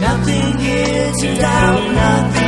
nothing here to doubt, nothing